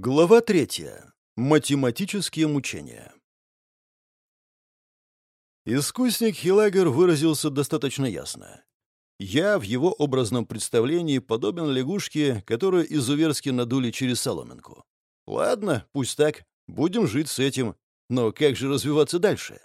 Глава третья. Математические мучения. Искусник Хилагер выразился достаточно ясно. Я в его образном представлении подобен лягушке, которую изуверски надули через соломинку. Ладно, пусть так, будем жить с этим, но как же развиваться дальше?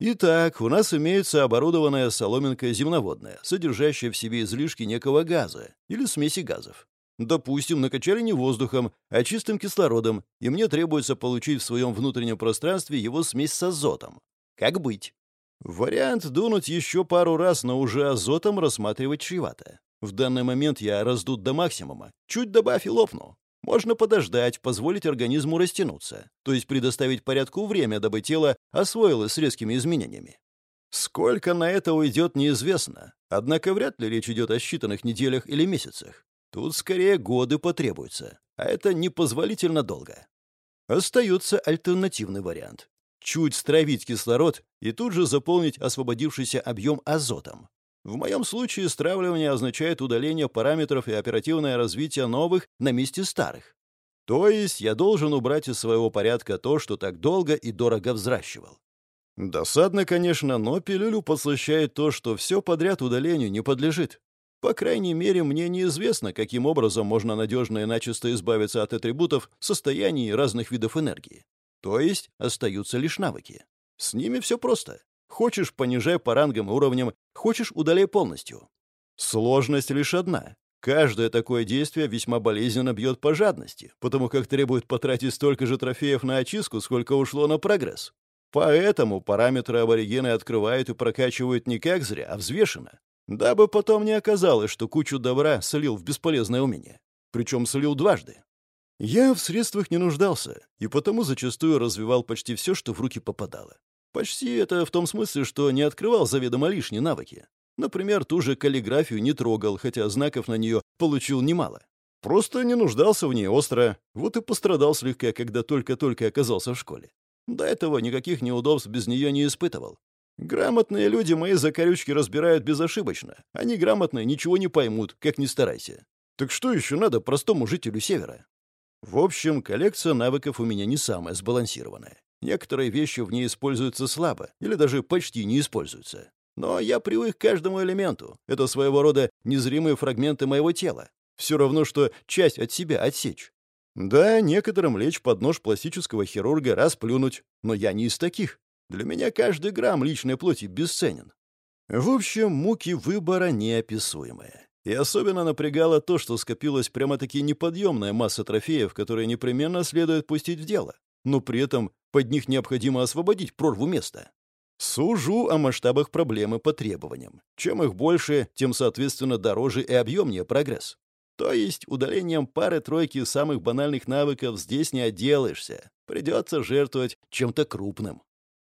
Итак, у нас имеется оборудованная соломинка земноводная, содержащая в себе излишки некого газа или смеси газов. Допустим, накачали не воздухом, а чистым кислородом, и мне требуется получить в своем внутреннем пространстве его смесь с азотом. Как быть? Вариант дунуть еще пару раз, но уже азотом рассматривать чревато. В данный момент я раздут до максимума. Чуть добавь и лопну. Можно подождать, позволить организму растянуться, то есть предоставить порядку время, дабы тело освоилось с резкими изменениями. Сколько на это уйдет, неизвестно. Однако вряд ли речь идет о считанных неделях или месяцах. Тут скорее годы потребуются, а это непозволительно долго. Остается альтернативный вариант. Чуть стравить кислород и тут же заполнить освободившийся объем азотом. В моем случае стравливание означает удаление параметров и оперативное развитие новых на месте старых. То есть я должен убрать из своего порядка то, что так долго и дорого взращивал. Досадно, конечно, но пилюлю подслащает то, что все подряд удалению не подлежит. По крайней мере, мне неизвестно, каким образом можно надежно и начисто избавиться от атрибутов состояний разных видов энергии. То есть остаются лишь навыки. С ними все просто. Хочешь, понижай по рангам и уровням, хочешь, удаляй полностью. Сложность лишь одна. Каждое такое действие весьма болезненно бьет по жадности, потому как требует потратить столько же трофеев на очистку, сколько ушло на прогресс. Поэтому параметры аборигены открывают и прокачивают не как зря, а взвешенно, Дабы потом не оказалось, что кучу добра слил в бесполезное умение. Причем слил дважды. Я в средствах не нуждался, и потому зачастую развивал почти все, что в руки попадало. Почти это в том смысле, что не открывал заведомо лишние навыки. Например, ту же каллиграфию не трогал, хотя знаков на нее получил немало. Просто не нуждался в ней остро, вот и пострадал слегка, когда только-только оказался в школе. До этого никаких неудобств без нее не испытывал. Грамотные люди мои закорючки разбирают безошибочно. Они грамотные ничего не поймут, как ни старайся. Так что еще надо простому жителю Севера? В общем, коллекция навыков у меня не самая сбалансированная. Некоторые вещи в ней используются слабо или даже почти не используются. Но я привык к каждому элементу. Это своего рода незримые фрагменты моего тела. Все равно, что часть от себя отсечь. Да, некоторым лечь под нож пластического хирурга расплюнуть, но я не из таких. Для меня каждый грамм личной плоти бесценен. В общем, муки выбора неописуемые. И особенно напрягало то, что скопилась прямо-таки неподъемная масса трофеев, которые непременно следует пустить в дело. Но при этом под них необходимо освободить прорву места. Сужу о масштабах проблемы по требованиям. Чем их больше, тем, соответственно, дороже и объемнее прогресс. То есть удалением пары-тройки самых банальных навыков здесь не отделаешься. Придется жертвовать чем-то крупным.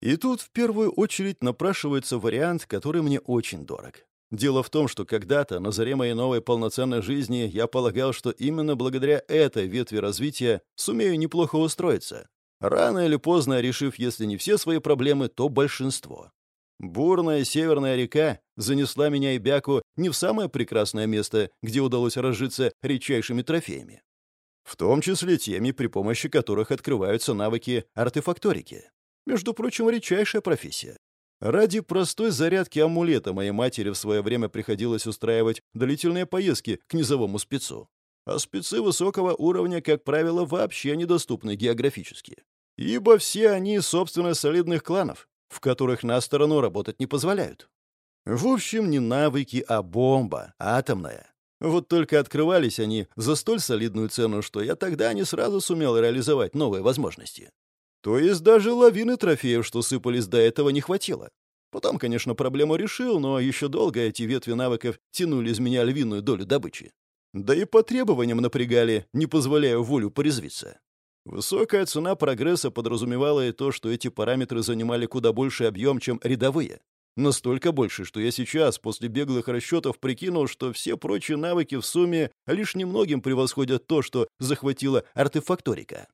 И тут в первую очередь напрашивается вариант, который мне очень дорог. Дело в том, что когда-то, на заре моей новой полноценной жизни, я полагал, что именно благодаря этой ветви развития сумею неплохо устроиться. Рано или поздно решив, если не все свои проблемы, то большинство. Бурная северная река занесла меня и Бяку не в самое прекрасное место, где удалось разжиться редчайшими трофеями. В том числе теми, при помощи которых открываются навыки артефакторики. Между прочим, редчайшая профессия. Ради простой зарядки амулета моей матери в свое время приходилось устраивать длительные поездки к низовому спецу. А спецы высокого уровня, как правило, вообще недоступны географически. Ибо все они собственно солидных кланов, в которых на сторону работать не позволяют. В общем, не навыки, а бомба, атомная. Вот только открывались они за столь солидную цену, что я тогда не сразу сумел реализовать новые возможности. То есть даже лавины трофеев, что сыпались до этого, не хватило. Потом, конечно, проблему решил, но еще долго эти ветви навыков тянули из меня львиную долю добычи. Да и по требованиям напрягали, не позволяя волю порезвиться. Высокая цена прогресса подразумевала и то, что эти параметры занимали куда больше объем, чем рядовые. Настолько больше, что я сейчас, после беглых расчетов, прикинул, что все прочие навыки в сумме лишь немногим превосходят то, что захватила артефакторика.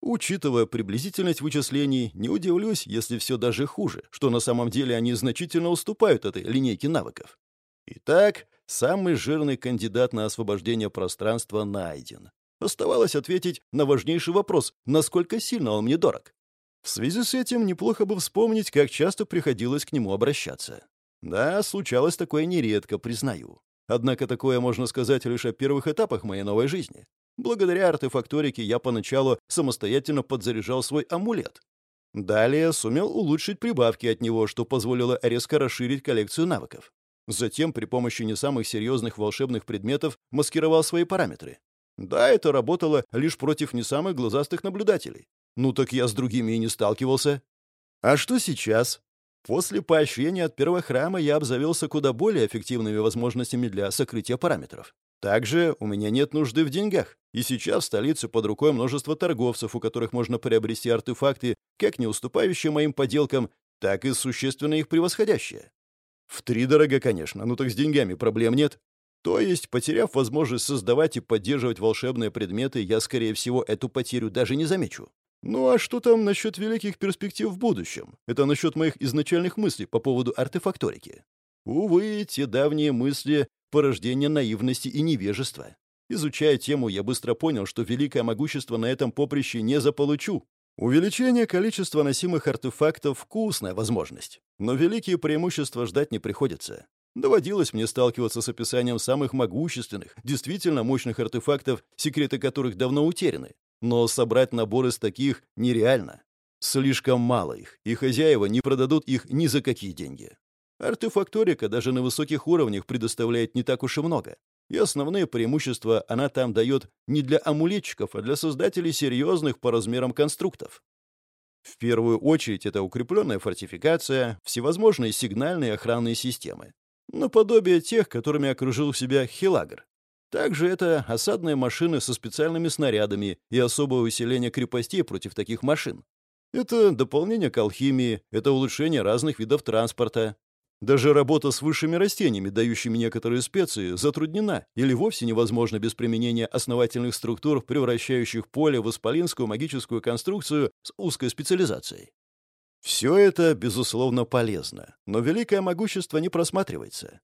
Учитывая приблизительность вычислений, не удивлюсь, если все даже хуже, что на самом деле они значительно уступают этой линейке навыков. Итак, самый жирный кандидат на освобождение пространства найден. Оставалось ответить на важнейший вопрос, насколько сильно он мне дорог. В связи с этим неплохо бы вспомнить, как часто приходилось к нему обращаться. Да, случалось такое нередко, признаю. Однако такое можно сказать лишь о первых этапах моей новой жизни. Благодаря артефакторике я поначалу самостоятельно подзаряжал свой амулет. Далее сумел улучшить прибавки от него, что позволило резко расширить коллекцию навыков. Затем при помощи не самых серьезных волшебных предметов маскировал свои параметры. Да, это работало лишь против не самых глазастых наблюдателей. Ну так я с другими и не сталкивался. А что сейчас? После поощрения от первого храма я обзавелся куда более эффективными возможностями для сокрытия параметров. Также у меня нет нужды в деньгах, и сейчас в столице под рукой множество торговцев, у которых можно приобрести артефакты, как не уступающие моим поделкам, так и существенно их превосходящие. Втридорого, конечно, но так с деньгами проблем нет. То есть, потеряв возможность создавать и поддерживать волшебные предметы, я, скорее всего, эту потерю даже не замечу. Ну а что там насчет великих перспектив в будущем? Это насчет моих изначальных мыслей по поводу артефакторики. Увы, те давние мысли — порождение наивности и невежества. Изучая тему, я быстро понял, что великое могущество на этом поприще не заполучу. Увеличение количества носимых артефактов — вкусная возможность. Но великие преимущества ждать не приходится. Доводилось мне сталкиваться с описанием самых могущественных, действительно мощных артефактов, секреты которых давно утеряны. Но собрать набор из таких нереально. Слишком мало их, и хозяева не продадут их ни за какие деньги. Артефакторика даже на высоких уровнях предоставляет не так уж и много. И основные преимущества она там дает не для амулетчиков, а для создателей серьезных по размерам конструктов. В первую очередь это укрепленная фортификация, всевозможные сигнальные охранные системы, наподобие тех, которыми окружил себя Хилагр. Также это осадные машины со специальными снарядами и особое усиление крепостей против таких машин. Это дополнение к алхимии, это улучшение разных видов транспорта. Даже работа с высшими растениями, дающими некоторые специи, затруднена или вовсе невозможна без применения основательных структур, превращающих поле в исполинскую магическую конструкцию с узкой специализацией. Все это, безусловно, полезно, но великое могущество не просматривается.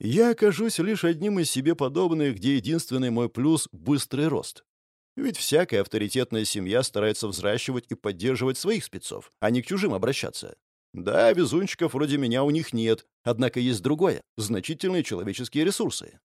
Я окажусь лишь одним из себе подобных, где единственный мой плюс — быстрый рост. Ведь всякая авторитетная семья старается взращивать и поддерживать своих спецов, а не к чужим обращаться. Да, везунчиков вроде меня у них нет, однако есть другое — значительные человеческие ресурсы.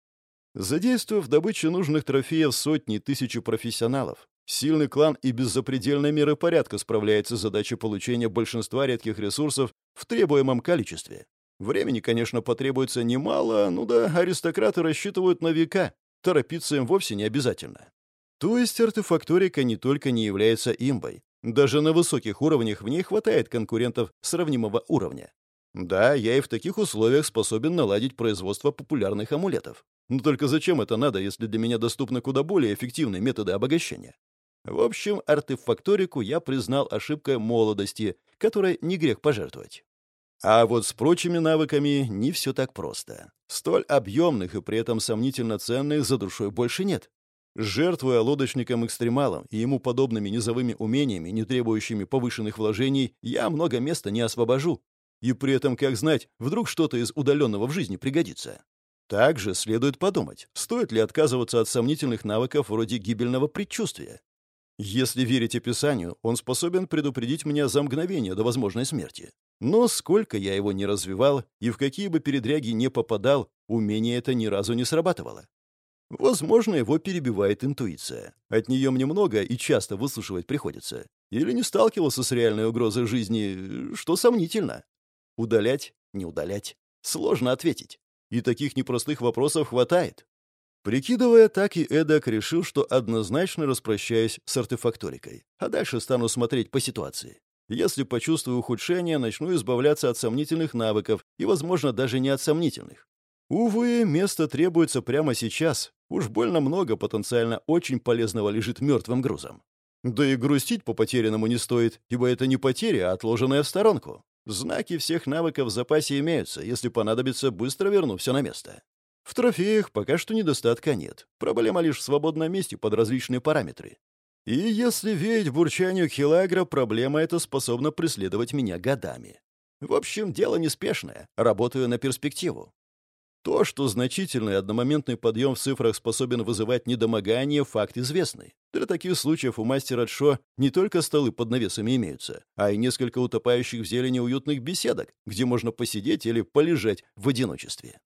Задействуя в добыче нужных трофеев сотни тысячи профессионалов, Сильный клан и без запредельной меры порядка справляется с задачей получения большинства редких ресурсов в требуемом количестве. Времени, конечно, потребуется немало, ну да, аристократы рассчитывают на века. Торопиться им вовсе не обязательно. То есть артефакторика не только не является имбой. Даже на высоких уровнях в ней хватает конкурентов сравнимого уровня. Да, я и в таких условиях способен наладить производство популярных амулетов. Но только зачем это надо, если для меня доступны куда более эффективные методы обогащения? В общем, артефакторику я признал ошибкой молодости, которой не грех пожертвовать. А вот с прочими навыками не все так просто. Столь объемных и при этом сомнительно ценных за душой больше нет. Жертвуя лодочником-экстремалом и ему подобными низовыми умениями, не требующими повышенных вложений, я много места не освобожу. И при этом, как знать, вдруг что-то из удаленного в жизни пригодится. Также следует подумать, стоит ли отказываться от сомнительных навыков вроде гибельного предчувствия. Если верить описанию, он способен предупредить меня за мгновение до возможной смерти. Но сколько я его не развивал и в какие бы передряги не попадал, умение это ни разу не срабатывало. Возможно, его перебивает интуиция. От нее мне много и часто выслушивать приходится. Или не сталкивался с реальной угрозой жизни, что сомнительно. Удалять, не удалять. Сложно ответить. И таких непростых вопросов хватает. Прикидывая так и эдак, решил, что однозначно распрощаюсь с артефакторикой, а дальше стану смотреть по ситуации. Если почувствую ухудшение, начну избавляться от сомнительных навыков и, возможно, даже не от сомнительных. Увы, место требуется прямо сейчас. Уж больно много потенциально очень полезного лежит мертвым грузом. Да и грустить по потерянному не стоит, ибо это не потеря, а отложенная в сторонку. Знаки всех навыков в запасе имеются, если понадобится, быстро верну все на место. В трофеях пока что недостатка нет. Проблема лишь в свободном месте под различные параметры. И если верить бурчанию Хилагра, проблема эта способна преследовать меня годами. В общем, дело неспешное, работаю на перспективу. То, что значительный одномоментный подъем в цифрах способен вызывать недомогание, факт известный. Для таких случаев у мастера Шо не только столы под навесами имеются, а и несколько утопающих в зелени уютных беседок, где можно посидеть или полежать в одиночестве.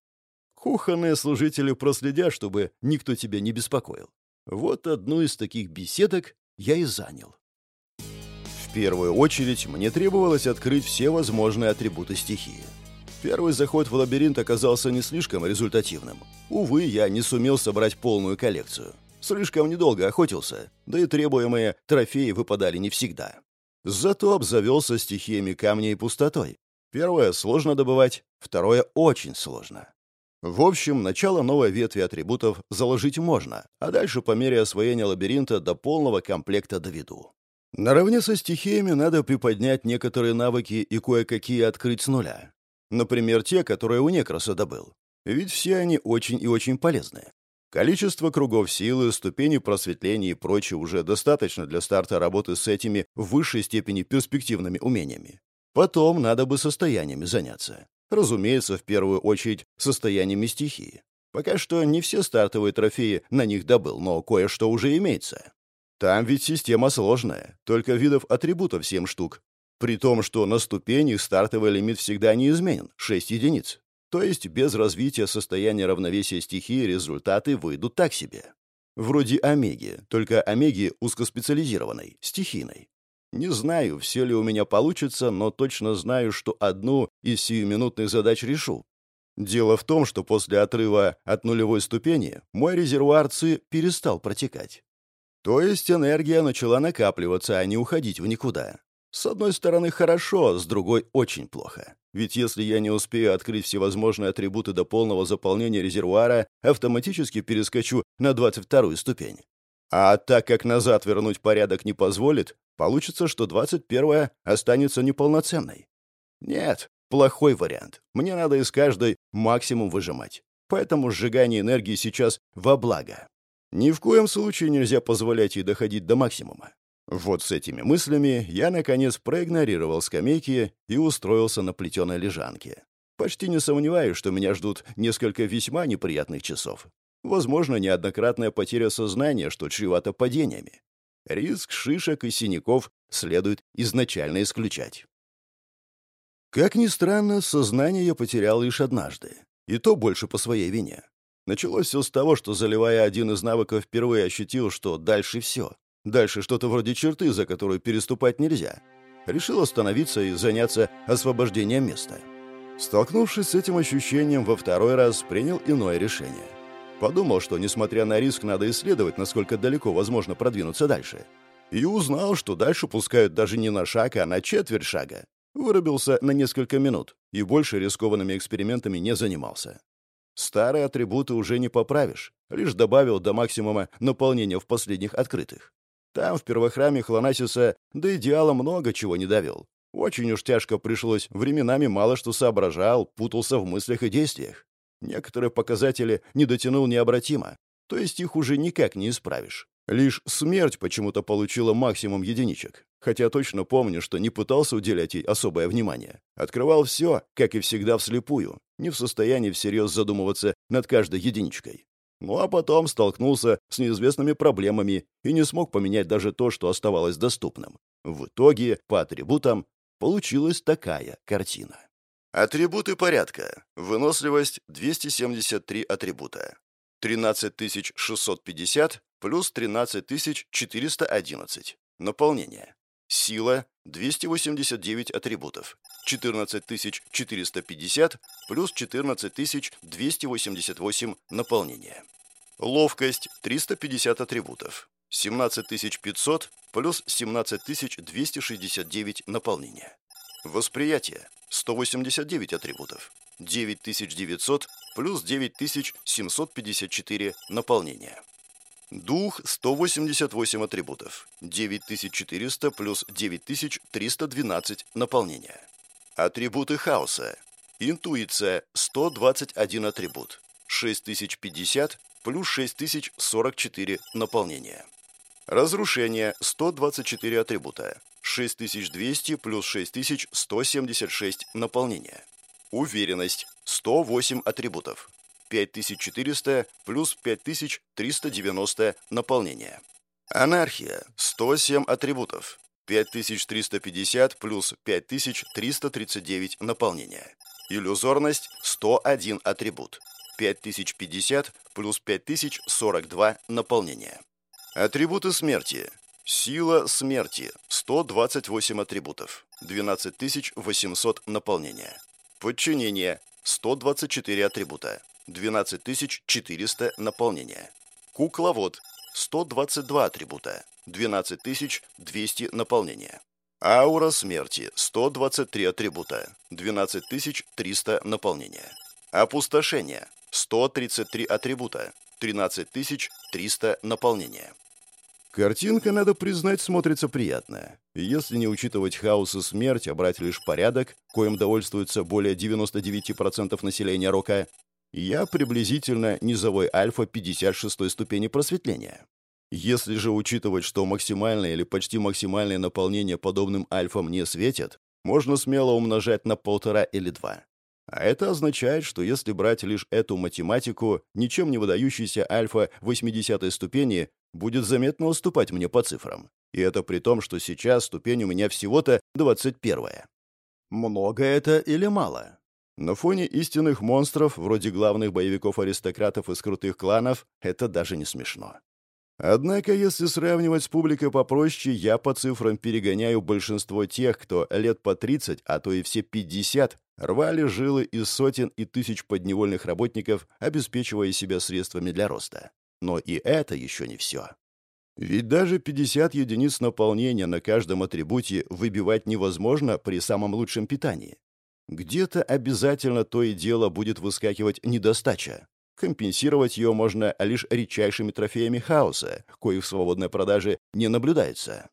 Кухонные служители проследят, чтобы никто тебя не беспокоил. Вот одну из таких беседок я и занял. В первую очередь мне требовалось открыть все возможные атрибуты стихии. Первый заход в лабиринт оказался не слишком результативным. Увы, я не сумел собрать полную коллекцию. Слишком недолго охотился, да и требуемые трофеи выпадали не всегда. Зато обзавелся стихиями камня и пустотой. Первое сложно добывать, второе очень сложно. В общем, начало новой ветви атрибутов заложить можно, а дальше по мере освоения лабиринта до полного комплекта доведу. Наравне со стихиями надо приподнять некоторые навыки и кое-какие открыть с нуля. Например, те, которые у Некроса добыл. Ведь все они очень и очень полезны. Количество кругов силы, ступени просветления и прочее уже достаточно для старта работы с этими в высшей степени перспективными умениями. Потом надо бы состояниями заняться. Разумеется, в первую очередь состояниями стихии. Пока что не все стартовые трофеи на них добыл, но кое-что уже имеется. Там ведь система сложная, только видов атрибутов 7 штук, при том, что на ступени стартовый лимит всегда неизменен — 6 единиц. То есть без развития состояния равновесия стихии результаты выйдут так себе. Вроде омеги, только омеги узкоспециализированной, стихийной. Не знаю, все ли у меня получится, но точно знаю, что одну из сиюминутных задач решу. Дело в том, что после отрыва от нулевой ступени мой резервуар ЦИ перестал протекать. То есть энергия начала накапливаться, а не уходить в никуда. С одной стороны, хорошо, с другой — очень плохо. Ведь если я не успею открыть всевозможные атрибуты до полного заполнения резервуара, автоматически перескочу на 22-ю ступень. А так как назад вернуть порядок не позволит, получится, что 21-я останется неполноценной. Нет, плохой вариант. Мне надо из каждой максимум выжимать. Поэтому сжигание энергии сейчас во благо. Ни в коем случае нельзя позволять ей доходить до максимума. Вот с этими мыслями я, наконец, проигнорировал скамейки и устроился на плетеной лежанке. Почти не сомневаюсь, что меня ждут несколько весьма неприятных часов. Возможно, неоднократная потеря сознания, что чревато падениями. Риск шишек и синяков следует изначально исключать. Как ни странно, сознание я потерял лишь однажды. И то больше по своей вине. Началось все с того, что, заливая один из навыков, впервые ощутил, что дальше все. Дальше что-то вроде черты, за которую переступать нельзя. Решил остановиться и заняться освобождением места. Столкнувшись с этим ощущением, во второй раз принял иное решение. Подумал, что, несмотря на риск, надо исследовать, насколько далеко возможно продвинуться дальше. И узнал, что дальше пускают даже не на шаг, а на четверть шага. Вырубился на несколько минут и больше рискованными экспериментами не занимался. Старые атрибуты уже не поправишь, лишь добавил до максимума наполнения в последних открытых. Там, в первохраме Хлонасиса, до идеала много чего не довел. Очень уж тяжко пришлось, временами мало что соображал, путался в мыслях и действиях. Некоторые показатели не дотянул необратимо, то есть их уже никак не исправишь. Лишь смерть почему-то получила максимум единичек. Хотя точно помню, что не пытался уделять ей особое внимание. Открывал все, как и всегда, вслепую, не в состоянии всерьез задумываться над каждой единичкой. Ну а потом столкнулся с неизвестными проблемами и не смог поменять даже то, что оставалось доступным. В итоге, по атрибутам, получилась такая картина. Атрибуты порядка. Выносливость — 273 атрибута. 13650 плюс 13411. Наполнение. Сила — 289 атрибутов. 14450 плюс 14288 наполнение. Ловкость — 350 атрибутов. 17500 плюс 17269 наполнение. Восприятие — 189 атрибутов. 9900 плюс 9754 наполнение. Дух — 188 атрибутов. 9400 плюс 9312 наполнения. Атрибуты хаоса. Интуиция — 121 атрибут. 6050 плюс 6044 наполнения. Разрушение — 124 атрибута. 6200 плюс 6176 наполнения. Уверенность — 108 атрибутов. 5400 плюс 5390 наполнение. Анархия – 107 атрибутов. 5350 плюс 5339 наполнение. Иллюзорность – 101 атрибут. 5050 плюс 5042 наполнение. Атрибуты смерти. Сила смерти – 128 атрибутов. 12800 наполнения. Подчинение – 124 атрибута. 12400 наполнения. Кукловод – 122 атрибута. 12200 наполнения. Аура смерти – 123 атрибута. 12300 наполнения. Опустошение – 133 атрибута. 13300 наполнения. Картинка, надо признать, смотрится приятно. Если не учитывать хаос и смерть, а брать лишь порядок, коим довольствуется более 99% населения Рока, я приблизительно низовой альфа 56 ступени просветления. Если же учитывать, что максимальное или почти максимальное наполнение подобным альфам не светит, можно смело умножать на полтора или два. А это означает, что если брать лишь эту математику, ничем не выдающийся альфа 80 ступени будет заметно уступать мне по цифрам. И это при том, что сейчас ступень у меня всего-то 21 Много это или мало? На фоне истинных монстров, вроде главных боевиков-аристократов из крутых кланов, это даже не смешно. Однако, если сравнивать с публикой попроще, я по цифрам перегоняю большинство тех, кто лет по 30, а то и все 50, рвали жилы из сотен и тысяч подневольных работников, обеспечивая себя средствами для роста. Но и это еще не все. Ведь даже 50 единиц наполнения на каждом атрибуте выбивать невозможно при самом лучшем питании. Где-то обязательно то и дело будет выскакивать недостача. Компенсировать ее можно лишь редчайшими трофеями хаоса, коих в свободной продаже не наблюдается.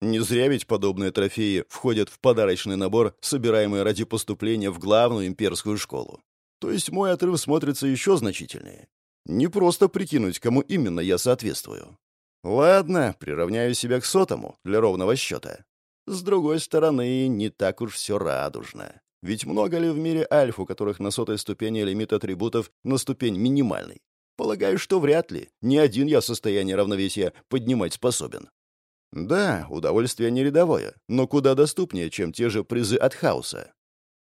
Не зря ведь подобные трофеи входят в подарочный набор, собираемый ради поступления в главную имперскую школу. То есть мой отрыв смотрится еще значительнее. Не просто прикинуть, кому именно я соответствую. Ладно, приравняю себя к сотому для ровного счета. С другой стороны, не так уж все радужно. Ведь много ли в мире альф, у которых на сотой ступени лимит атрибутов на ступень минимальный? Полагаю, что вряд ли. Ни один я состояние равновесия поднимать способен. Да, удовольствие не рядовое, но куда доступнее, чем те же призы от хаоса.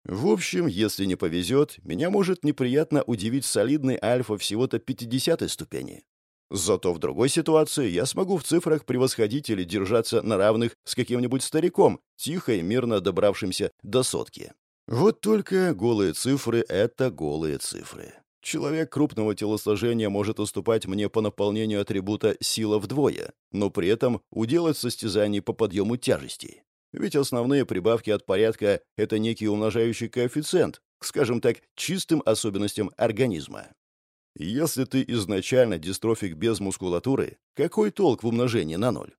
В общем, если не повезет, меня может неприятно удивить солидный альфа всего-то 50 ступени. Зато в другой ситуации я смогу в цифрах превосходить или держаться на равных с каким-нибудь стариком, тихо и мирно добравшимся до сотки. Вот только голые цифры — это голые цифры. Человек крупного телосложения может уступать мне по наполнению атрибута сила вдвое, но при этом уделать состязаний по подъему тяжестей. Ведь основные прибавки от порядка — это некий умножающий коэффициент, скажем так, чистым особенностям организма. Если ты изначально дистрофик без мускулатуры, какой толк в умножении на ноль?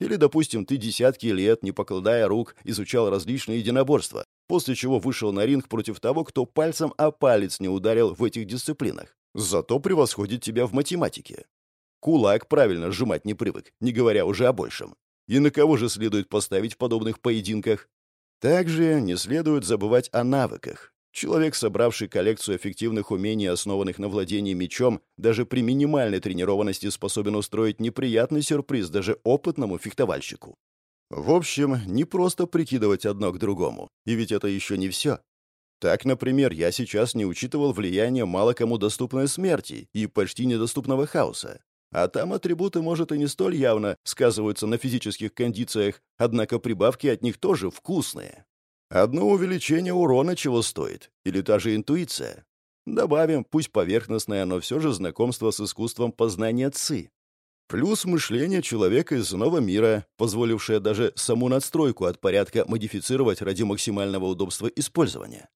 Или, допустим, ты десятки лет, не покладая рук, изучал различные единоборства, после чего вышел на ринг против того, кто пальцем о палец не ударил в этих дисциплинах. Зато превосходит тебя в математике. Кулак правильно сжимать не привык, не говоря уже о большем. И на кого же следует поставить в подобных поединках? Также не следует забывать о навыках. Человек, собравший коллекцию эффективных умений, основанных на владении мечом, даже при минимальной тренированности способен устроить неприятный сюрприз даже опытному фехтовальщику. В общем, не просто прикидывать одно к другому, и ведь это еще не все. Так, например, я сейчас не учитывал влияние мало кому доступной смерти и почти недоступного хаоса. А там атрибуты, может, и не столь явно сказываются на физических кондициях, однако прибавки от них тоже вкусные. Одно увеличение урона чего стоит, или та же интуиция. Добавим, пусть поверхностное, но все же знакомство с искусством познания ЦИ. Плюс мышление человека из иного мира, позволившее даже саму надстройку от порядка модифицировать ради максимального удобства использования.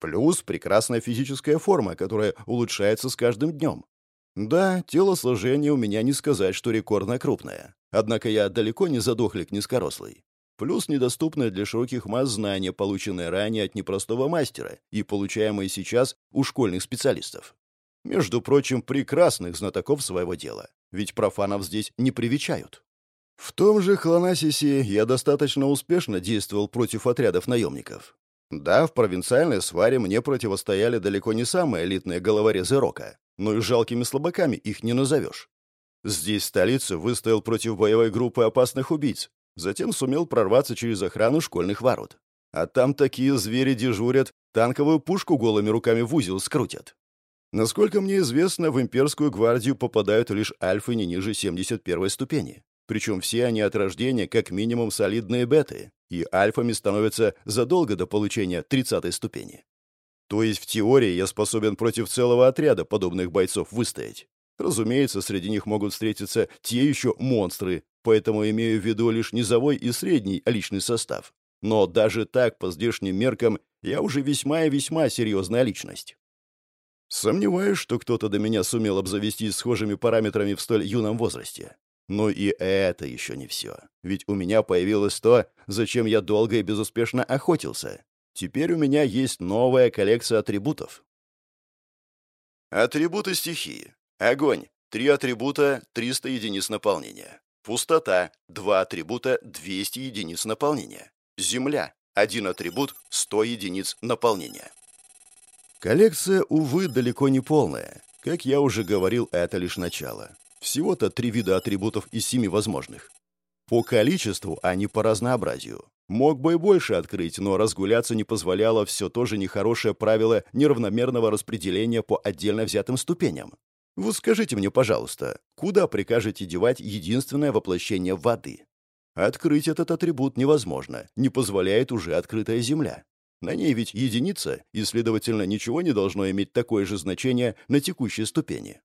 Плюс прекрасная физическая форма, которая улучшается с каждым днем. Да, телосложение у меня не сказать, что рекордно крупное. Однако я далеко не задохлик низкорослый. Плюс недоступное для широких масс знания, полученное ранее от непростого мастера и получаемое сейчас у школьных специалистов. Между прочим, прекрасных знатоков своего дела. Ведь профанов здесь не привечают. В том же Хлонасисе я достаточно успешно действовал против отрядов наемников. Да, в провинциальной сваре мне противостояли далеко не самые элитные головорезы Рока, но и жалкими слабаками их не назовешь. Здесь, в столице, выстоял против боевой группы опасных убийц, затем сумел прорваться через охрану школьных ворот. А там такие звери дежурят, танковую пушку голыми руками в узел скрутят. Насколько мне известно, в имперскую гвардию попадают лишь альфы не ниже 71 ступени. Причем все они от рождения как минимум солидные беты, и альфами становятся задолго до получения 30 ступени. То есть в теории я способен против целого отряда подобных бойцов выстоять. Разумеется, среди них могут встретиться те еще монстры, поэтому имею в виду лишь низовой и средний личный состав. Но даже так, по здешним меркам, я уже весьма и весьма серьезная личность. Сомневаюсь, что кто-то до меня сумел обзавестись схожими параметрами в столь юном возрасте. Но и это еще не все. Ведь у меня появилось то, зачем я долго и безуспешно охотился. Теперь у меня есть новая коллекция атрибутов. Атрибуты стихии. Огонь. Три атрибута, 300 единиц наполнения. Пустота. Два атрибута, 200 единиц наполнения. Земля. Один атрибут, 100 единиц наполнения. Коллекция, увы, далеко не полная. Как я уже говорил, это лишь начало. Всего-то три вида атрибутов из семи возможных. По количеству, а не по разнообразию. Мог бы и больше открыть, но разгуляться не позволяло все то же нехорошее правило неравномерного распределения по отдельно взятым ступеням. Вы скажите мне, пожалуйста, куда прикажете девать единственное воплощение воды? Открыть этот атрибут невозможно, не позволяет уже открытая земля. На ней ведь единица, и, следовательно, ничего не должно иметь такое же значение на текущей ступени.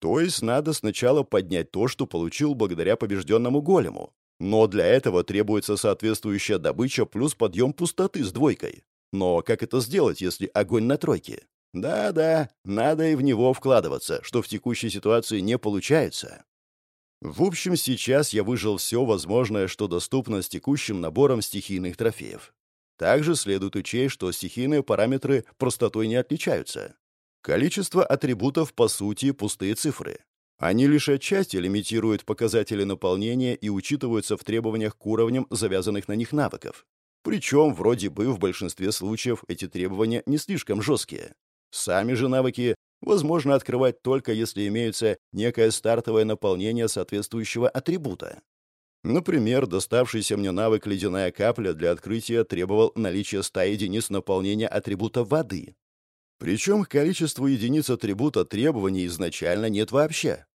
То есть надо сначала поднять то, что получил благодаря побежденному голему. Но для этого требуется соответствующая добыча плюс подъем пустоты с двойкой. Но как это сделать, если огонь на тройке? Да-да, надо и в него вкладываться, что в текущей ситуации не получается. В общем, сейчас я выжил все возможное, что доступно с текущим набором стихийных трофеев. Также следует учесть, что стихийные параметры простотой не отличаются. Количество атрибутов, по сути, пустые цифры. Они лишь отчасти лимитируют показатели наполнения и учитываются в требованиях к уровням завязанных на них навыков. Причем, вроде бы, в большинстве случаев эти требования не слишком жесткие. Сами же навыки возможно открывать только если имеется некое стартовое наполнение соответствующего атрибута. Например, доставшийся мне навык «Ледяная капля» для открытия требовал наличия 100 единиц наполнения атрибута воды, причем к количеству единиц атрибута требований изначально нет вообще.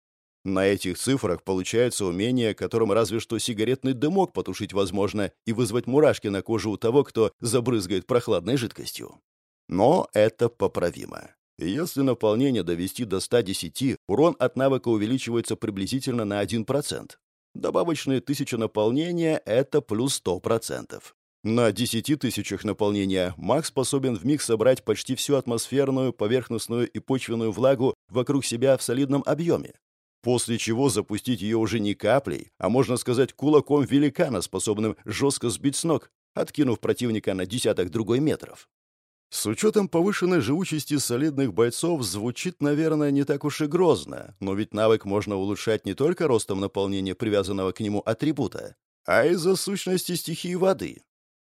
На этих цифрах получается умение, которым разве что сигаретный дымок потушить возможно и вызвать мурашки на коже у того, кто забрызгает прохладной жидкостью. Но это поправимо. Если наполнение довести до 110, урон от навыка увеличивается приблизительно на 1%. Добавочные 1000 наполнения — это плюс 100%. На 10 тысячах наполнения маг способен вмиг собрать почти всю атмосферную, поверхностную и почвенную влагу вокруг себя в солидном объеме, после чего запустить ее уже не каплей, а можно сказать кулаком великана, способным жестко сбить с ног, откинув противника на десяток другой метров. С учетом повышенной живучести солидных бойцов звучит, наверное, не так уж и грозно, но ведь навык можно улучшать не только ростом наполнения привязанного к нему атрибута, а и за сущности стихии воды.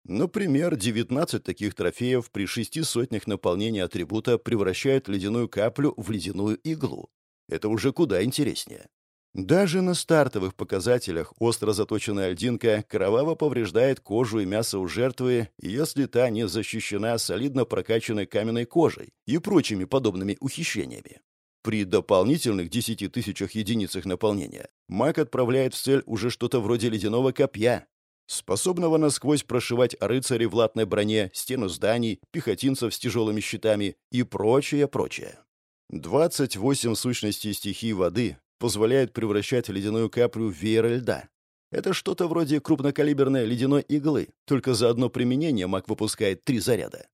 Например, 19 таких трофеев при шести сотнях наполнения атрибута превращают ледяную каплю в ледяную иглу. Это уже куда интереснее. Даже на стартовых показателях остро заточенная льдинка кроваво повреждает кожу и мясо у жертвы, если та не защищена солидно прокачанной каменной кожей и прочими подобными ухищрениями. При дополнительных 10 тысячах единицах наполнения маг отправляет в цель уже что-то вроде ледяного копья, способного насквозь прошивать рыцари в латной броне, стену зданий, пехотинцев с тяжелыми щитами и прочее, прочее. 28 сущностей стихии воды позволяют превращать ледяную каплю в веер льда. Это что-то вроде крупнокалиберной ледяной иглы, только за одно применение маг выпускает три заряда.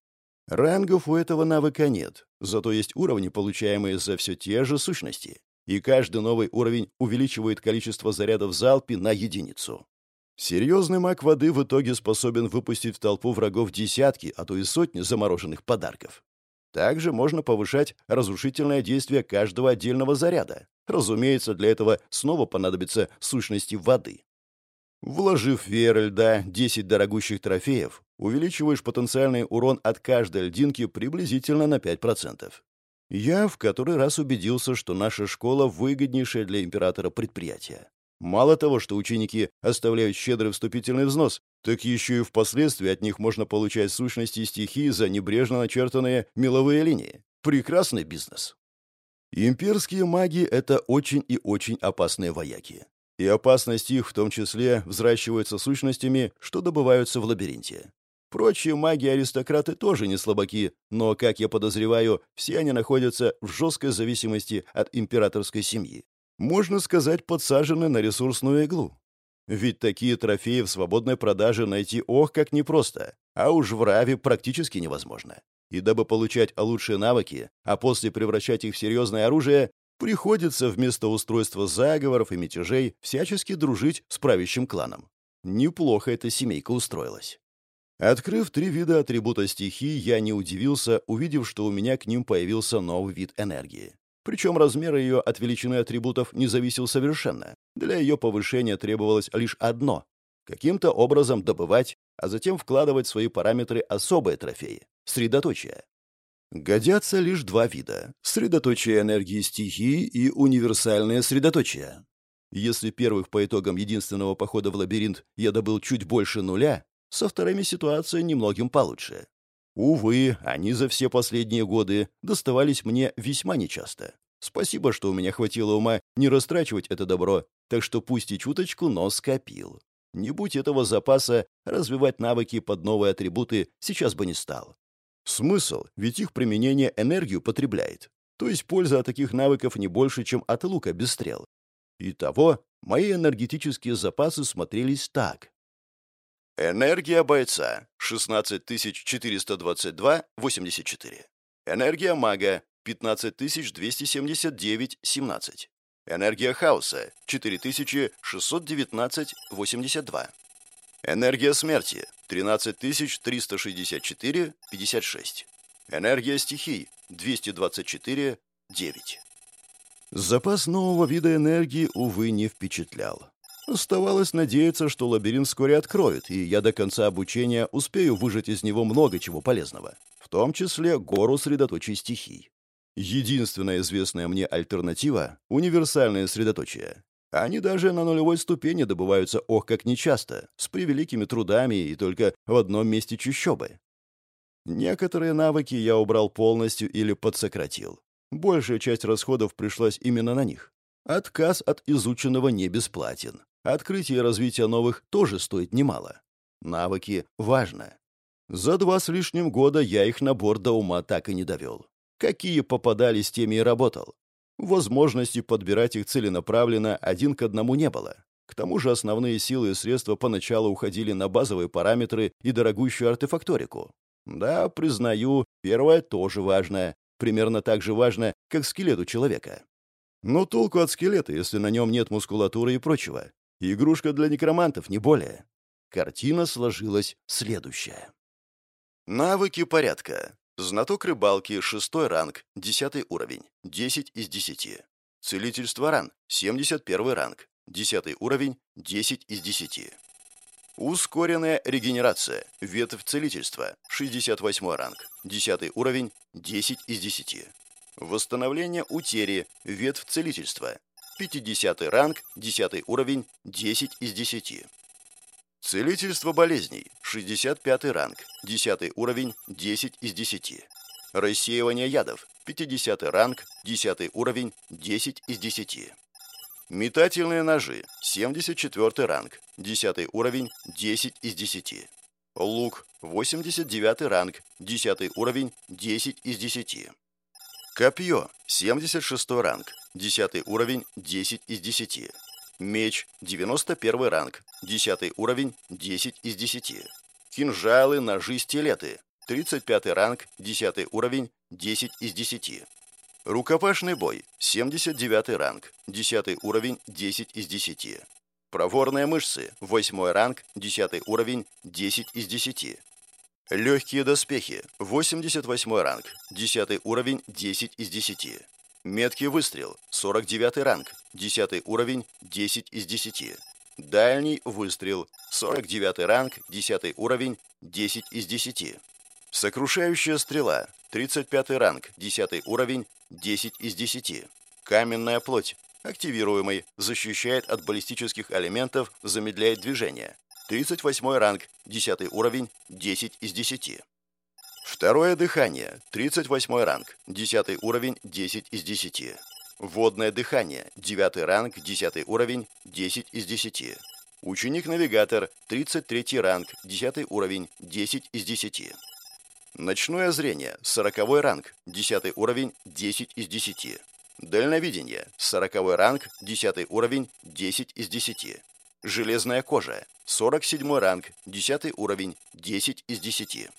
Рангов у этого навыка нет, зато есть уровни, получаемые за все те же сущности, и каждый новый уровень увеличивает количество зарядов в залпе на единицу. Серьезный маг воды в итоге способен выпустить в толпу врагов десятки, а то и сотни замороженных подарков. Также можно повышать разрушительное действие каждого отдельного заряда. Разумеется, для этого снова понадобятся сущности воды. Вложив в веер льда 10 дорогущих трофеев, увеличиваешь потенциальный урон от каждой льдинки приблизительно на 5%. Я в который раз убедился, что наша школа выгоднейшее для императора предприятие. Мало того, что ученики оставляют щедрый вступительный взнос, так еще и впоследствии от них можно получать сущности стихии за небрежно начертанные меловые линии. Прекрасный бизнес. Имперские маги — это очень и очень опасные вояки. И опасность их в том числе взращивается сущностями, что добываются в лабиринте. Прочие маги-аристократы тоже не слабаки, но, как я подозреваю, все они находятся в жесткой зависимости от императорской семьи. Можно сказать, подсажены на ресурсную иглу. Ведь такие трофеи в свободной продаже найти ох как непросто, а уж в Раве практически невозможно. И дабы получать лучшие навыки, а после превращать их в серьезное оружие, приходится вместо устройства заговоров и мятежей всячески дружить с правящим кланом. Неплохо эта семейка устроилась. Открыв три вида атрибута стихии, я не удивился, увидев, что у меня к ним появился новый вид энергии. Причем размер ее от величины атрибутов не зависел совершенно. Для ее повышения требовалось лишь одно — каким-то образом добывать, а затем вкладывать в свои параметры особые трофеи — средоточия. Годятся лишь два вида — средоточие энергии стихии и универсальное средоточие. Если первых по итогам единственного похода в лабиринт я добыл чуть больше нуля, со вторыми ситуация немногим получше. Увы, они за все последние годы доставались мне весьма нечасто. Спасибо, что у меня хватило ума не растрачивать это добро, так что пусть и чуточку, но скопил. Не будь этого запаса, развивать навыки под новые атрибуты сейчас бы не стал. Смысл, ведь их применение энергию потребляет. То есть польза от таких навыков не больше, чем от лука без стрел. Итого, мои энергетические запасы смотрелись так. Энергия бойца 16422-84. Энергия мага 15279-17. Энергия хаоса 4619-82. Энергия смерти 13364-56. Энергия стихий 224-9. Запас нового вида энергии, увы, не впечатлял. Оставалось надеяться, что лабиринт вскоре откроют, и я до конца обучения успею выжать из него много чего полезного, в том числе гору средоточий стихий. Единственная известная мне альтернатива — универсальное средоточие. Они даже на нулевой ступени добываются ох как нечасто, с превеликими трудами и только в одном месте чащобы. Некоторые навыки я убрал полностью или подсократил. Большая часть расходов пришлась именно на них. Отказ от изученного не бесплатен. Открытие и развитие новых тоже стоит немало. Навыки важно. За два с лишним года я их набор до ума так и не довел. Какие попадались, теми и работал. Возможности подбирать их целенаправленно один к одному не было. К тому же основные силы и средства поначалу уходили на базовые параметры и дорогущую артефакторику. Да, признаю, первое тоже важно. Примерно так же важно, как скелет у человека. Но толку от скелета, если на нем нет мускулатуры и прочего. Игрушка для некромантов, не более. Картина сложилась следующая. Навыки порядка. Знаток рыбалки, шестой ранг, десятый уровень, 10 из 10. Целительство ран, 71 ранг, десятый уровень, 10 из 10. Ускоренная регенерация, ветвь целительства, 68 ранг, десятый уровень, 10 из 10. Восстановление утери, ветвь целительства, 50 ранг, 10 уровень, 10 из 10. Целительство болезней, 65 ранг, 10 уровень, 10 из 10. Рассеивание ядов, 50 ранг, 10 уровень, 10 из 10. Метательные ножи, 74 ранг, 10 уровень, 10 из 10. Лук, 89 ранг, 10 уровень, 10 из 10. Копье, 76 ранг, 10 уровень, 10 из 10. Меч, 91 ранг, 10 уровень, 10 из 10. Кинжалы, ножи, стилеты, 35 ранг, 10 уровень, 10 из 10. Рукопашный бой, 79 ранг, 10 уровень, 10 из 10. Проворные мышцы, 8 ранг, 10 уровень, 10 из 10. Легкие доспехи. 88 ранг. 10 уровень. 10 из 10. Меткий выстрел. 49 ранг. 10 уровень. 10 из 10. Дальний выстрел. 49 ранг, 10 уровень, 10 из 10. Сокрушающая стрела. 35 ранг, 10 уровень, 10 из 10. Каменная плоть. Активируемый. Защищает от баллистических элементов, замедляет движение. 38 ранг, 10 уровень, 10 из 10. Второе дыхание. 38 ранг, 10 уровень, 10 из 10. Водное дыхание. 9 ранг, 10 уровень, 10 из 10. Ученик-навигатор. 33 ранг, 10 уровень, 10 из 10. Ночное зрение. 40 ранг, 10 уровень, 10 из 10. Дальновидение. 40 ранг, 10 уровень, 10 из 10. Железная кожа. 47 ранг, 10 уровень, 10 из 10.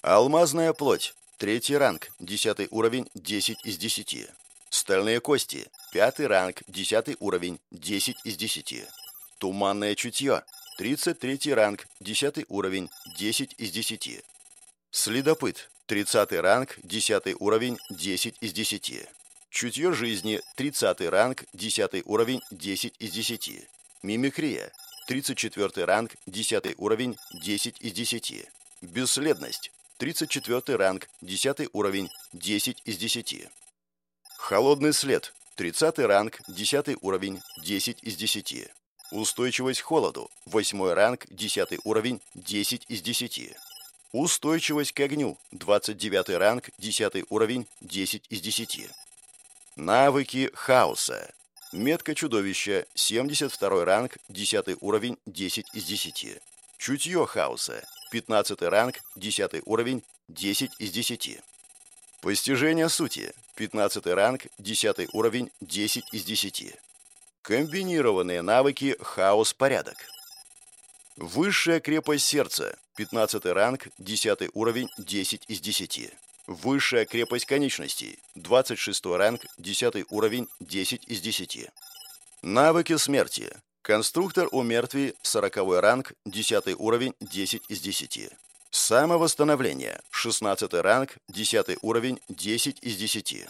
Алмазная плоть. Третий ранг, 10 уровень, 10 из 10. Стальные кости. Пятый ранг, 10 уровень, 10 из 10. Туманное чутье. 33 ранг, 10 уровень, 10 из 10. Следопыт. 30 ранг, 10 уровень, 10 из 10. Чутье жизни. 30 ранг, 10 уровень, 10 из 10. Мимикрия. 34 ранг, 10 уровень, 10 из 10. Бесследность. 34 ранг, 10 уровень, 10 из 10. Холодный след. 30 ранг, 10 уровень, 10 из 10. Устойчивость к холоду. 8 ранг, 10 уровень, 10 из 10. Устойчивость к огню. 29 ранг, 10 уровень, 10 из 10. Навыки хаоса. Метка чудовища. 72 ранг, 10 уровень, 10 из 10. Чутье хаоса. 15 ранг, 10 уровень, 10 из 10. Постижение сути. 15 ранг, 10 уровень, 10 из 10. Комбинированные навыки хаос-порядок. Высшая крепость сердца. 15 ранг, 10 уровень, 10 из 10. Высшая крепость конечностей. 26 ранг, 10 уровень, 10 из 10. Навыки смерти. Конструктор у мертвей, 40 ранг, 10 уровень, 10 из 10. Самовосстановление. 16 ранг, 10 уровень, 10 из 10.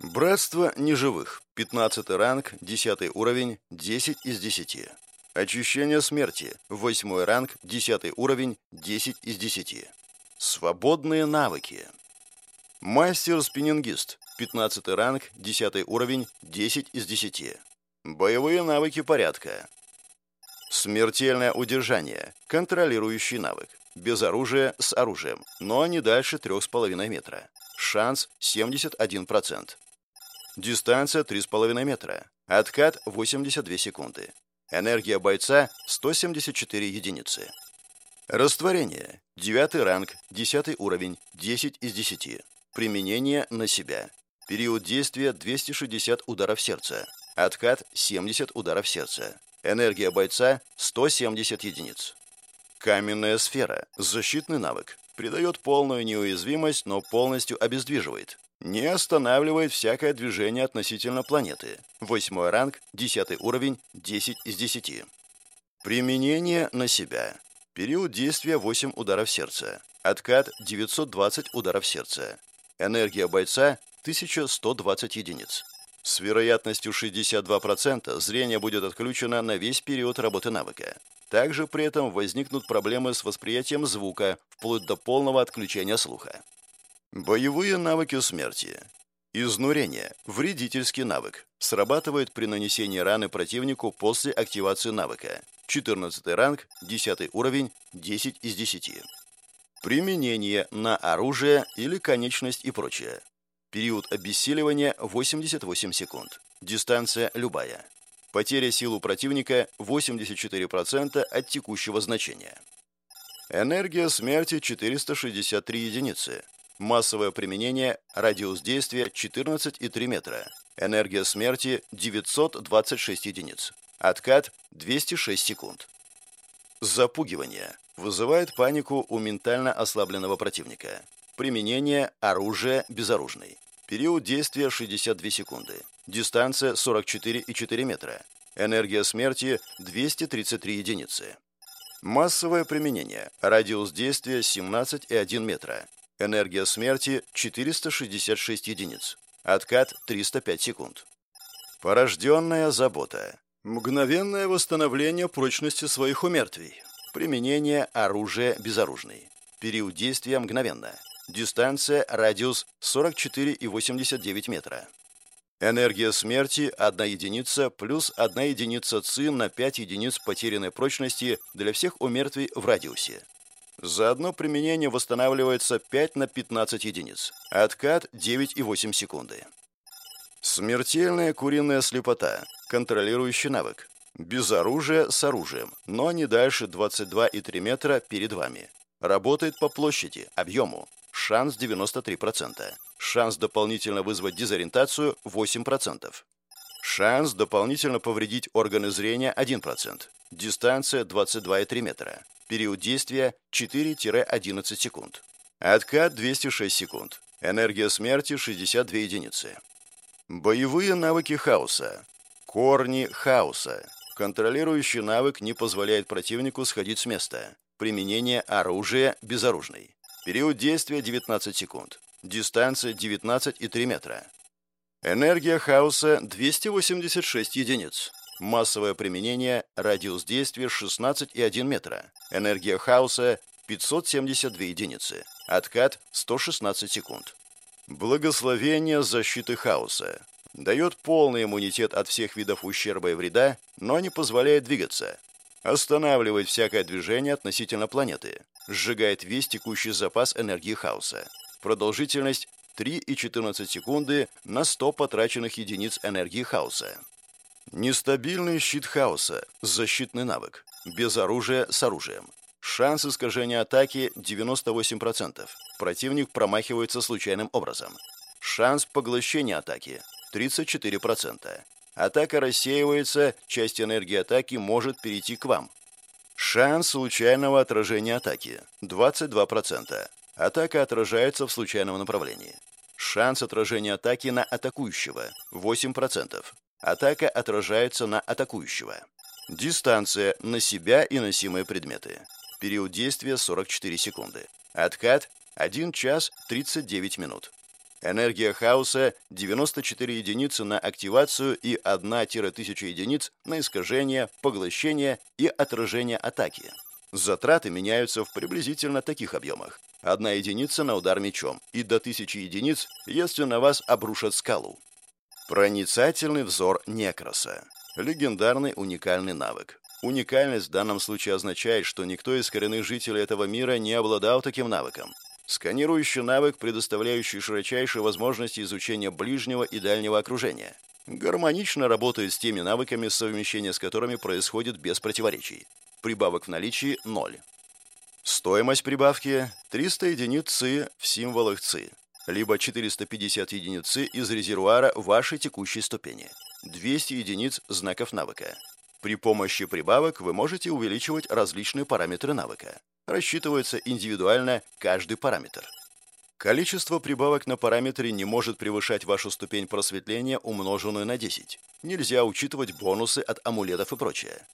Братство неживых. 15 ранг, 10 уровень, 10 из 10. Очищение смерти. 8 ранг, 10 уровень, 10 из 10. Свободные навыки. Мастер-спиннингист. 15 ранг, 10 уровень, 10 из 10. Боевые навыки порядка. Смертельное удержание. Контролирующий навык. Без оружия, с оружием, но не дальше 3,5 метра. Шанс 71%. Дистанция 3,5 метра. Откат 82 секунды. Энергия бойца 174 единицы. Растворение. Девятый ранг, десятый уровень, 10 из 10. Применение на себя. Период действия 260 ударов сердца. Откат 70 ударов сердца. Энергия бойца 170 единиц. Каменная сфера. Защитный навык. Придает полную неуязвимость, но полностью обездвиживает. Не останавливает всякое движение относительно планеты. Восьмой ранг, десятый уровень, 10 из 10. Применение на себя. Период действия 8 ударов сердца. Откат 920 ударов сердца. Энергия бойца 1120 единиц. С вероятностью 62% зрение будет отключено на весь период работы навыка. Также при этом возникнут проблемы с восприятием звука, вплоть до полного отключения слуха. Боевые навыки смерти. Изнурение. Вредительский навык. Срабатывает при нанесении раны противнику после активации навыка. 14 ранг, 10 уровень, 10 из 10. Применение на оружие или конечность и прочее. Период обессиливания 88 секунд. Дистанция любая. Потеря сил у противника 84% от текущего значения. Энергия смерти 463 единицы. Массовое применение, радиус действия 14,3 метра. Энергия смерти 926 единиц. Откат 206 секунд. Запугивание. Вызывает панику у ментально ослабленного противника. Применение оружия безоружный. Период действия 62 секунды. Дистанция 44,4 метра. Энергия смерти 233 единицы. Массовое применение. Радиус действия 17,1 метра. Энергия смерти 466 единиц. Откат 305 секунд. Порожденная забота. Мгновенное восстановление прочности своих умертвий. Применение оружия безоружный. Период действия мгновенно. Дистанция, радиус 44,89 метра. Энергия смерти – 1 единица плюс 1 единица ЦИ на 5 единиц потерянной прочности для всех умертвий в радиусе. За одно применение восстанавливается 5 на 15 единиц. Откат 9,8 секунды. Смертельная куриная слепота. Контролирующий навык. Без оружия с оружием, но не дальше 22,3 метра перед вами. Работает по площади, объему. Шанс 93%. Шанс дополнительно вызвать дезориентацию 8%. Шанс дополнительно повредить органы зрения 1%. Дистанция 22,3 метра. Период действия 4-11 секунд. Откат 206 секунд. Энергия смерти 62 единицы. Боевые навыки хаоса. Корни хаоса. Контролирующий навык не позволяет противнику сходить с места. Применение оружия безоружный. Период действия 19 секунд. Дистанция 19,3 метра. Энергия хаоса 286 единиц. Массовое применение, радиус действия 16,1 метра. Энергия хаоса 572 единицы. Откат 116 секунд. Благословение защиты хаоса. Дает полный иммунитет от всех видов ущерба и вреда, но не позволяет двигаться. Останавливает всякое движение относительно планеты. Сжигает весь текущий запас энергии хаоса. Продолжительность 3,14 секунды на 100 потраченных единиц энергии хаоса. Нестабильный щит хаоса. Защитный навык. Без оружия с оружием. Шанс искажения атаки 98%. Противник промахивается случайным образом. Шанс поглощения атаки 34%. Атака рассеивается, часть энергии атаки может перейти к вам. Шанс случайного отражения атаки 22%. Атака отражается в случайном направлении. Шанс отражения атаки на атакующего 8%. Атака отражается на атакующего. Дистанция на себя и носимые предметы. Период действия 44 секунды. Откат 1 час 39 минут. Энергия хаоса 94 единицы на активацию и 1-1000 единиц на искажение, поглощение и отражение атаки. Затраты меняются в приблизительно таких объемах. Одна единица на удар мечом и до 1000 единиц, если на вас обрушат скалу. Проницательный взор Некроса. Легендарный уникальный навык. Уникальность в данном случае означает, что никто из коренных жителей этого мира не обладал таким навыком. Сканирующий навык, предоставляющий широчайшие возможности изучения ближнего и дальнего окружения. Гармонично работает с теми навыками, совмещение с которыми происходит без противоречий. Прибавок в наличии – 0. Стоимость прибавки – 300 единиц ЦИ в символах ЦИ, либо 450 единиц ЦИ из резервуара вашей текущей ступени, 200 единиц знаков навыка. При помощи прибавок вы можете увеличивать различные параметры навыка. Рассчитывается индивидуально каждый параметр. Количество прибавок на параметре не может превышать вашу ступень просветления, умноженную на 10. Нельзя учитывать бонусы от амулетов и прочее.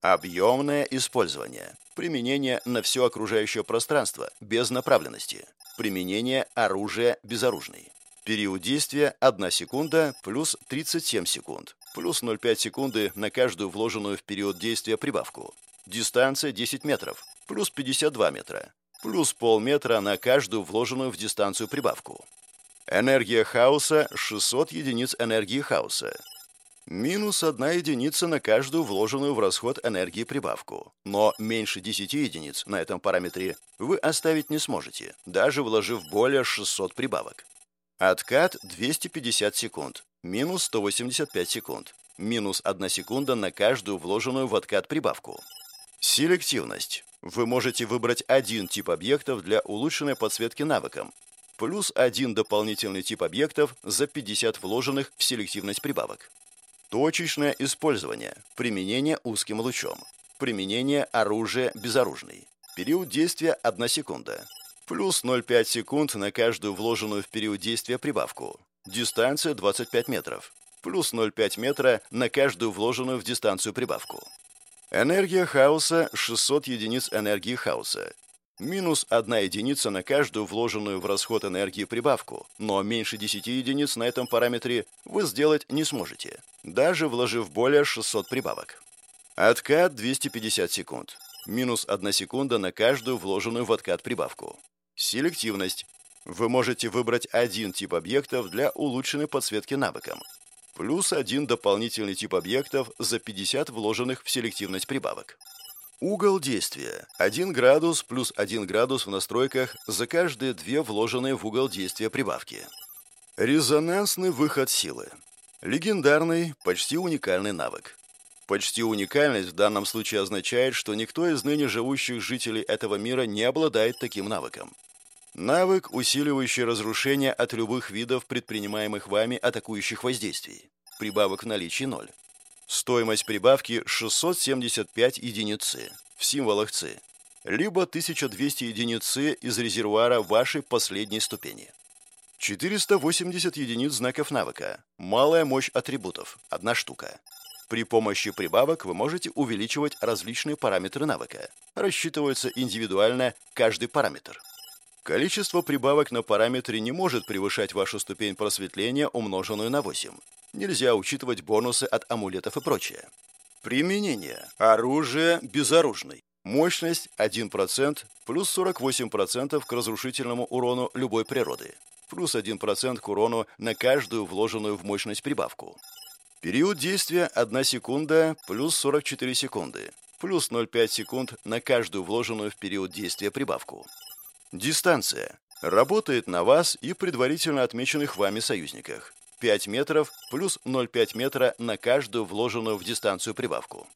Объемное использование. Применение на все окружающее пространство, без направленности. Применение оружия безоружный. Период действия 1 секунда плюс 37 секунд плюс 0,5 секунды на каждую вложенную в период действия прибавку. Дистанция 10 метров, плюс 52 метра, плюс полметра на каждую вложенную в дистанцию прибавку. Энергия хаоса 600 единиц энергии хаоса. Минус 1 единица на каждую вложенную в расход энергии прибавку. Но меньше 10 единиц на этом параметре вы оставить не сможете, даже вложив более 600 прибавок. Откат 250 секунд минус 185 секунд, минус 1 секунда на каждую вложенную в откат прибавку. Селективность. Вы можете выбрать один тип объектов для улучшенной подсветки навыком, плюс один дополнительный тип объектов за 50 вложенных в селективность прибавок. Точечное использование. Применение узким лучом. Применение оружия безоружный. Период действия 1 секунда. Плюс 0,5 секунд на каждую вложенную в период действия прибавку. Дистанция 25 метров. Плюс 0,5 метра на каждую вложенную в дистанцию прибавку. Энергия хаоса 600 единиц энергии хаоса. Минус 1 единица на каждую вложенную в расход энергии прибавку, но меньше 10 единиц на этом параметре вы сделать не сможете, даже вложив более 600 прибавок. Откат 250 секунд. Минус 1 секунда на каждую вложенную в откат прибавку. Селективность. Вы можете выбрать один тип объектов для улучшенной подсветки навыком. Плюс один дополнительный тип объектов за 50 вложенных в селективность прибавок. Угол действия. 1 градус плюс 1 градус в настройках за каждые две вложенные в угол действия прибавки. Резонансный выход силы. Легендарный, почти уникальный навык. Почти уникальность в данном случае означает, что никто из ныне живущих жителей этого мира не обладает таким навыком. Навык, усиливающий разрушение от любых видов предпринимаемых вами атакующих воздействий. Прибавок в наличии 0. Стоимость прибавки 675 единиц в символах ЦИ, либо 1200 единиц из резервуара вашей последней ступени. 480 единиц знаков навыка. Малая мощь атрибутов. Одна штука. При помощи прибавок вы можете увеличивать различные параметры навыка. Рассчитывается индивидуально каждый параметр. Количество прибавок на параметре не может превышать вашу ступень просветления, умноженную на 8. Нельзя учитывать бонусы от амулетов и прочее. Применение. Оружие безоружный. Мощность 1%, плюс 48% к разрушительному урону любой природы. Плюс 1% к урону на каждую вложенную в мощность прибавку. Период действия 1 секунда, плюс 44 секунды. Плюс 0,5 секунд на каждую вложенную в период действия прибавку. Дистанция. Работает на вас и предварительно отмеченных вами союзниках. 5 метров плюс 0,5 метра на каждую вложенную в дистанцию прибавку.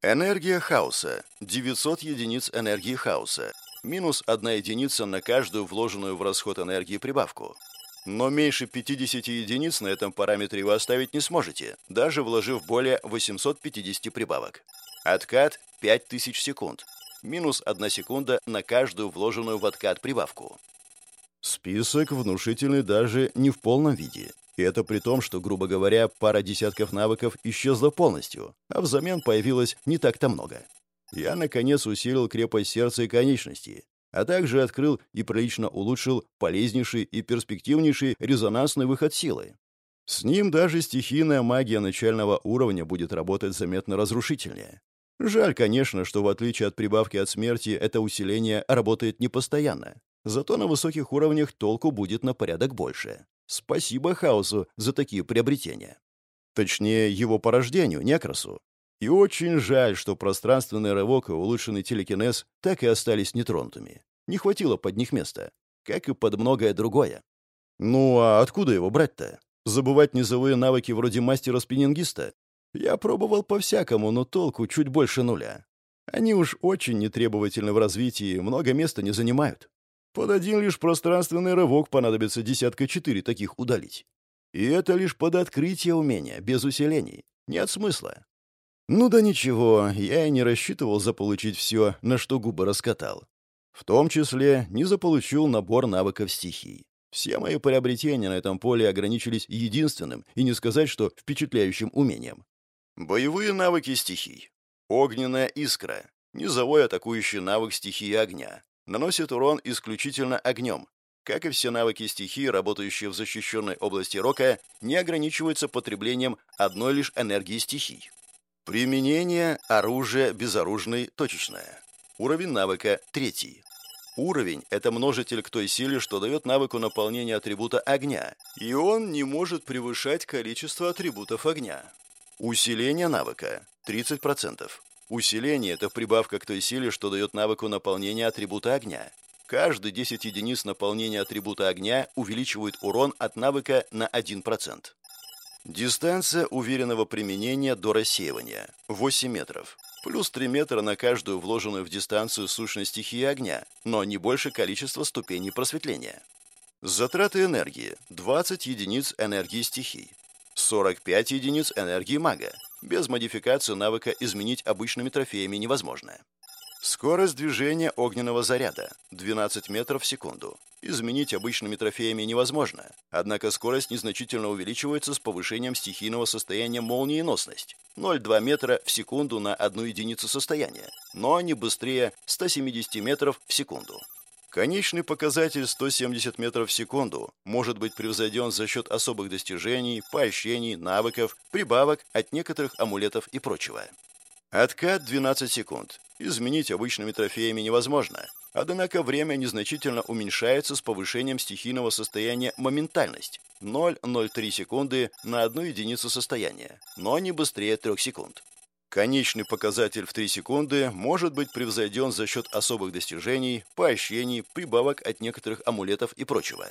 Энергия хаоса. 900 единиц энергии хаоса. Минус 1 единица на каждую вложенную в расход энергии прибавку. Но меньше 50 единиц на этом параметре вы оставить не сможете, даже вложив более 850 прибавок. Откат 5000 секунд минус 1 секунда на каждую вложенную в откат прибавку. Список внушительный даже не в полном виде. И это при том, что, грубо говоря, пара десятков навыков исчезла полностью, а взамен появилось не так-то много. Я, наконец, усилил крепость сердца и конечностей, а также открыл и прилично улучшил полезнейший и перспективнейший резонансный выход силы. С ним даже стихийная магия начального уровня будет работать заметно разрушительнее. Жаль, конечно, что в отличие от прибавки от смерти, это усиление работает не постоянно. Зато на высоких уровнях толку будет на порядок больше. Спасибо хаосу за такие приобретения. Точнее, его порождению, некрасу. И очень жаль, что пространственный рывок и улучшенный телекинез так и остались нетронутыми. Не хватило под них места, как и под многое другое. Ну а откуда его брать-то? Забывать низовые навыки вроде мастера-спиннингиста? Я пробовал по-всякому, но толку чуть больше нуля. Они уж очень нетребовательны в развитии, много места не занимают. Под один лишь пространственный рывок понадобится десятка четыре таких удалить. И это лишь под открытие умения, без усилений. Нет смысла. Ну да ничего, я и не рассчитывал заполучить все, на что губы раскатал. В том числе не заполучил набор навыков стихий. Все мои приобретения на этом поле ограничились единственным, и не сказать, что впечатляющим умением. Боевые навыки стихий. Огненная искра. Низовой атакующий навык стихии огня. Наносит урон исключительно огнем. Как и все навыки стихии, работающие в защищенной области рока, не ограничиваются потреблением одной лишь энергии стихий. Применение оружия безоружный точечное. Уровень навыка третий. Уровень – это множитель к той силе, что дает навыку наполнения атрибута огня, и он не может превышать количество атрибутов огня. Усиление навыка – 30%. Усиление – это прибавка к той силе, что дает навыку наполнения атрибута огня. Каждые 10 единиц наполнения атрибута огня увеличивает урон от навыка на 1%. Дистанция уверенного применения до рассеивания – 8 метров. Плюс 3 метра на каждую вложенную в дистанцию сущность стихии огня, но не больше количества ступеней просветления. Затраты энергии – 20 единиц энергии стихий. 45 единиц энергии мага. Без модификации навыка изменить обычными трофеями невозможно. Скорость движения огненного заряда – 12 метров в секунду. Изменить обычными трофеями невозможно, однако скорость незначительно увеличивается с повышением стихийного состояния молниеносность – 0,2 метра в секунду на одну единицу состояния, но не быстрее 170 метров в секунду. Конечный показатель 170 метров в секунду может быть превзойден за счет особых достижений, поощрений, навыков, прибавок от некоторых амулетов и прочего. Откат 12 секунд. Изменить обычными трофеями невозможно. Однако время незначительно уменьшается с повышением стихийного состояния моментальность 0,03 секунды на одну единицу состояния, но не быстрее 3 секунд. Конечный показатель в 3 секунды может быть превзойден за счет особых достижений, поощрений, прибавок от некоторых амулетов и прочего.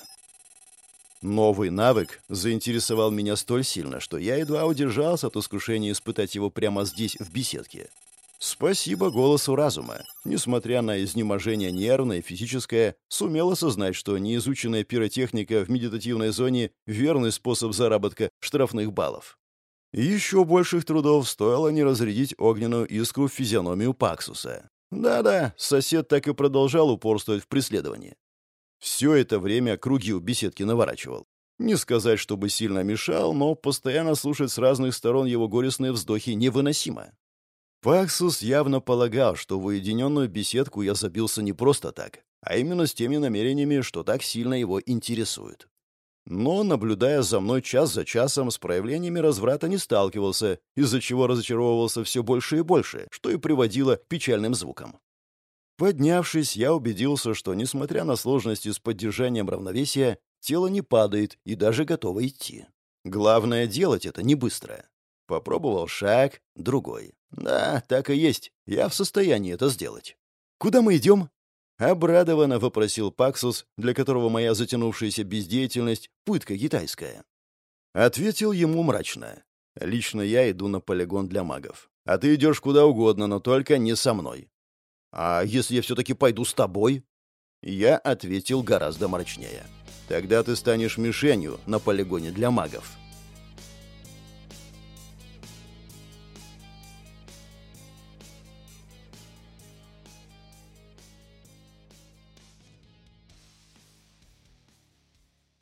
Новый навык заинтересовал меня столь сильно, что я едва удержался от искушения испытать его прямо здесь, в беседке. Спасибо голосу разума. Несмотря на изнеможение нервное и физическое, сумел осознать, что неизученная пиротехника в медитативной зоне — верный способ заработка штрафных баллов. Еще больших трудов стоило не разрядить огненную искру в физиономию Паксуса. Да-да, сосед так и продолжал упорствовать в преследовании. Все это время круги у беседки наворачивал. Не сказать, чтобы сильно мешал, но постоянно слушать с разных сторон его горестные вздохи невыносимо. Паксус явно полагал, что в уединенную беседку я забился не просто так, а именно с теми намерениями, что так сильно его интересуют. Но, наблюдая за мной час за часом, с проявлениями разврата не сталкивался, из-за чего разочаровывался все больше и больше, что и приводило к печальным звукам. Поднявшись, я убедился, что, несмотря на сложности с поддержанием равновесия, тело не падает и даже готово идти. Главное — делать это не быстро. Попробовал шаг, другой. Да, так и есть. Я в состоянии это сделать. «Куда мы идем?» Обрадованно вопросил Паксус, для которого моя затянувшаяся бездеятельность — пытка китайская. Ответил ему мрачно. «Лично я иду на полигон для магов. А ты идешь куда угодно, но только не со мной. «А если я все-таки пойду с тобой?» Я ответил гораздо мрачнее. «Тогда ты станешь мишенью на полигоне для магов».